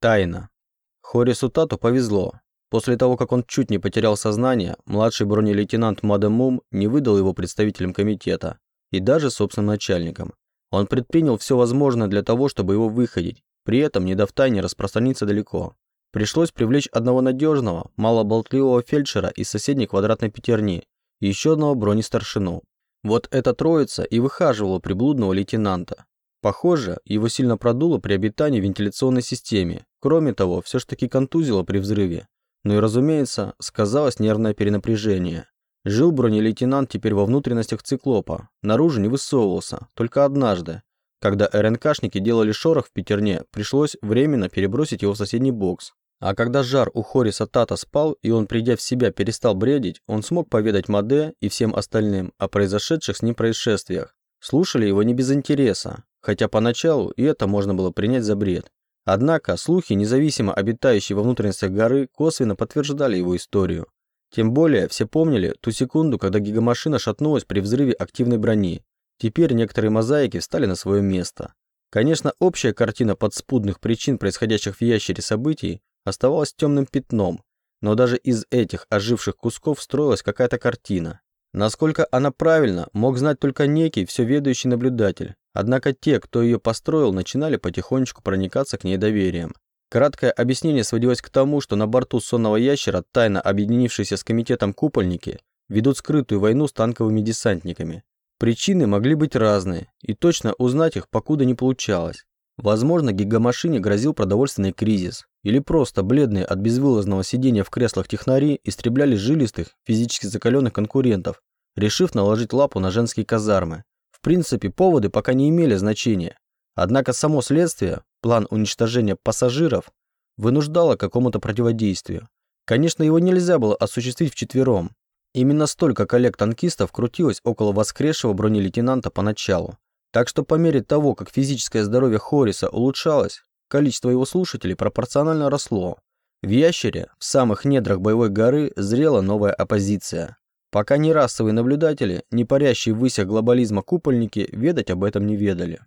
Тайна. Хорису Тату повезло. После того, как он чуть не потерял сознание, младший бронелейтенант Мадемум не выдал его представителям комитета и даже собственным начальникам. Он предпринял все возможное для того, чтобы его выходить, при этом не дав тайне распространиться далеко. Пришлось привлечь одного надежного, малоболтливого фельдшера из соседней квадратной пятерни и еще одного бронестаршину. Вот эта троица и выхаживала приблудного лейтенанта. Похоже, его сильно продуло при обитании в вентиляционной системе. Кроме того, все ж таки контузило при взрыве. Ну и, разумеется, сказалось нервное перенапряжение. Жил бронелейтенант теперь во внутренностях циклопа, наружу не высовывался, только однажды. Когда РНКшники делали шорох в пятерне, пришлось временно перебросить его в соседний бокс. А когда жар у Хориса Тата спал, и он, придя в себя, перестал бредить, он смог поведать Маде и всем остальным о произошедших с ним происшествиях. Слушали его не без интереса, хотя поначалу и это можно было принять за бред. Однако слухи, независимо обитающие во внутренностях горы, косвенно подтверждали его историю. Тем более все помнили ту секунду, когда гигамашина шатнулась при взрыве активной брони. Теперь некоторые мозаики встали на свое место. Конечно, общая картина подспудных причин происходящих в ящере событий оставалась темным пятном, но даже из этих оживших кусков строилась какая-то картина. Насколько она правильна, мог знать только некий всеведущий наблюдатель, однако те, кто ее построил, начинали потихонечку проникаться к ней доверием. Краткое объяснение сводилось к тому, что на борту сонного ящера, тайно объединившиеся с комитетом купольники, ведут скрытую войну с танковыми десантниками. Причины могли быть разные, и точно узнать их покуда не получалось. Возможно, гигамашине грозил продовольственный кризис, или просто бледные от безвылазного сидения в креслах технари истребляли жилистых, физически закаленных конкурентов, решив наложить лапу на женские казармы. Принципе, поводы пока не имели значения. Однако само следствие, план уничтожения пассажиров, вынуждало к какому-то противодействию. Конечно, его нельзя было осуществить вчетвером. Именно столько коллег-танкистов крутилось около воскресшего бронелейтенанта поначалу. Так что по мере того, как физическое здоровье Хориса улучшалось, Количество его слушателей пропорционально росло. В Ящере, в самых недрах боевой горы, зрела новая оппозиция. Пока ни расовые наблюдатели, ни парящие в высях глобализма купольники ведать об этом не ведали.